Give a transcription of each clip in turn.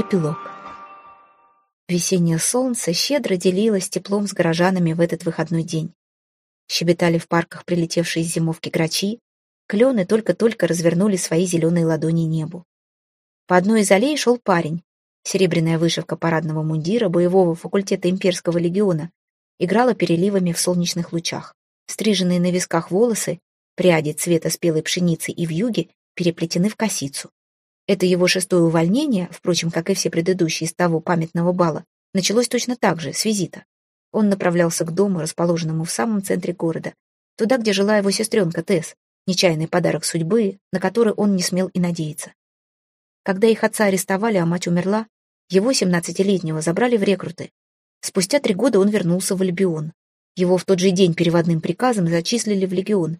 Эпилог. Весеннее солнце щедро делилось теплом с горожанами в этот выходной день. Щебетали в парках прилетевшие из зимовки грачи, клены только-только развернули свои зеленые ладони небу. По одной из аллей шел парень. Серебряная вышивка парадного мундира боевого факультета имперского легиона играла переливами в солнечных лучах. Стриженные на висках волосы, пряди цвета спелой пшеницы и вьюги переплетены в косицу. Это его шестое увольнение, впрочем, как и все предыдущие из того памятного бала, началось точно так же, с визита. Он направлялся к дому, расположенному в самом центре города, туда, где жила его сестренка Тесс, нечаянный подарок судьбы, на который он не смел и надеяться. Когда их отца арестовали, а мать умерла, его, семнадцатилетнего, забрали в рекруты. Спустя три года он вернулся в Альбион. Его в тот же день переводным приказом зачислили в легион.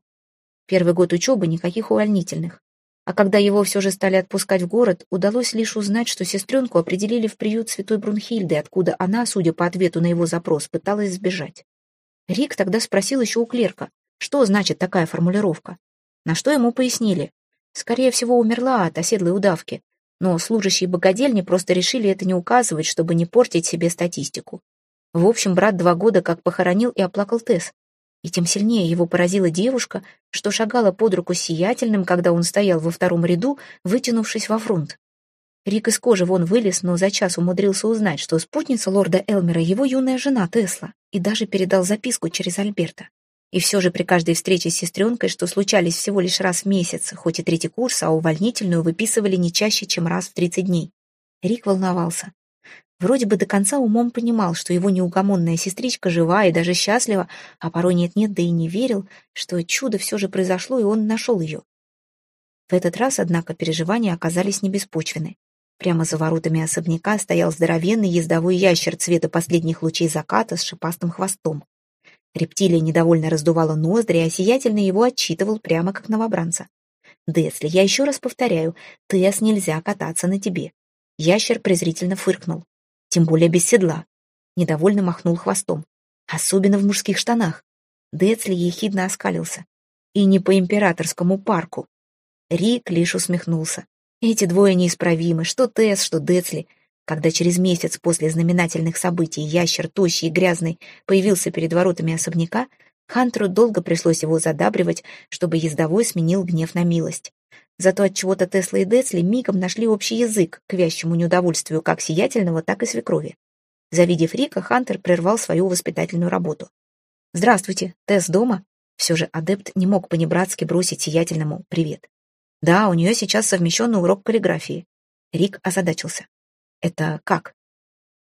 Первый год учебы никаких увольнительных. А когда его все же стали отпускать в город, удалось лишь узнать, что сестренку определили в приют святой Брунхильды, откуда она, судя по ответу на его запрос, пыталась сбежать. Рик тогда спросил еще у клерка, что значит такая формулировка. На что ему пояснили. Скорее всего, умерла от оседлой удавки, но служащие богадельни просто решили это не указывать, чтобы не портить себе статистику. В общем, брат два года как похоронил и оплакал Тесс, и тем сильнее его поразила девушка, что шагала под руку сиятельным, когда он стоял во втором ряду, вытянувшись во фронт. Рик из кожи вон вылез, но за час умудрился узнать, что спутница лорда Элмера его юная жена Тесла, и даже передал записку через Альберта. И все же при каждой встрече с сестренкой, что случались всего лишь раз в месяц, хоть и третий курс, а увольнительную выписывали не чаще, чем раз в 30 дней. Рик волновался. Вроде бы до конца умом понимал, что его неугомонная сестричка жива и даже счастлива, а порой нет-нет, да и не верил, что чудо все же произошло, и он нашел ее. В этот раз, однако, переживания оказались не беспочвены. Прямо за воротами особняка стоял здоровенный ездовой ящер цвета последних лучей заката с шипастым хвостом. Рептилия недовольно раздувала ноздри, а сиятельно его отчитывал прямо как новобранца. «Десли, я еще раз повторяю, Тесс нельзя кататься на тебе». Ящер презрительно фыркнул тем более без седла. Недовольно махнул хвостом. Особенно в мужских штанах. Децли ехидно оскалился. И не по императорскому парку. Рик лишь усмехнулся. Эти двое неисправимы, что Тесс, что Децли. Когда через месяц после знаменательных событий ящер, тощий и грязный, появился перед воротами особняка, Хантеру долго пришлось его задабривать, чтобы ездовой сменил гнев на милость. Зато от чего то Тесла и Децли мигом нашли общий язык к вящему неудовольствию как сиятельного, так и свекрови. Завидев Рика, Хантер прервал свою воспитательную работу. «Здравствуйте, Тесс дома?» Все же адепт не мог понебратски бросить сиятельному «привет». «Да, у нее сейчас совмещенный урок каллиграфии». Рик озадачился. «Это как?»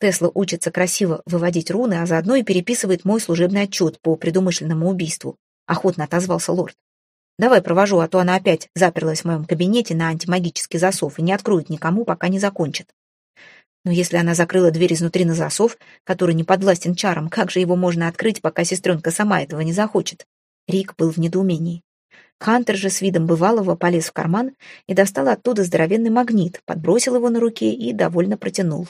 Тесла учится красиво выводить руны, а заодно и переписывает мой служебный отчет по предумышленному убийству. Охотно отозвался лорд. Давай провожу, а то она опять заперлась в моем кабинете на антимагический засов и не откроет никому, пока не закончит. Но если она закрыла дверь изнутри на засов, который не подвластен чарам, как же его можно открыть, пока сестренка сама этого не захочет? Рик был в недоумении. Хантер же с видом бывалого полез в карман и достал оттуда здоровенный магнит, подбросил его на руке и довольно протянул.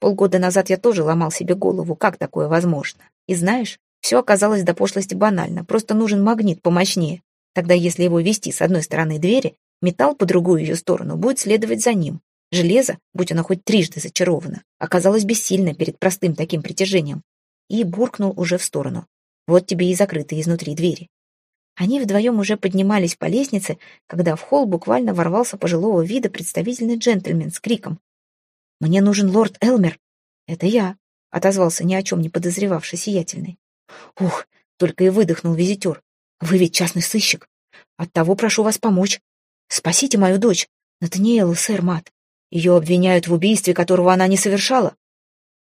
Полгода назад я тоже ломал себе голову, как такое возможно. И знаешь, все оказалось до пошлости банально, просто нужен магнит помощнее. Тогда, если его вести с одной стороны двери, металл по другую ее сторону будет следовать за ним. Железо, будь оно хоть трижды зачаровано, оказалось бессильно перед простым таким притяжением. И буркнул уже в сторону. Вот тебе и закрытые изнутри двери. Они вдвоем уже поднимались по лестнице, когда в холл буквально ворвался пожилого вида представительный джентльмен с криком. «Мне нужен лорд Элмер!» «Это я», — отозвался ни о чем не подозревавший сиятельный. «Ух!» — только и выдохнул визитер. Вы ведь частный сыщик. Оттого прошу вас помочь. Спасите мою дочь, Натаниэлу, сэр Мат. Ее обвиняют в убийстве, которого она не совершала.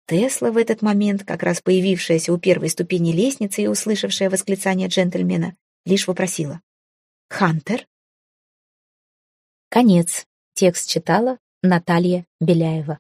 Тесла в этот момент, как раз появившаяся у первой ступени лестницы и услышавшая восклицание джентльмена, лишь вопросила. «Хантер?» Конец. Текст читала Наталья Беляева.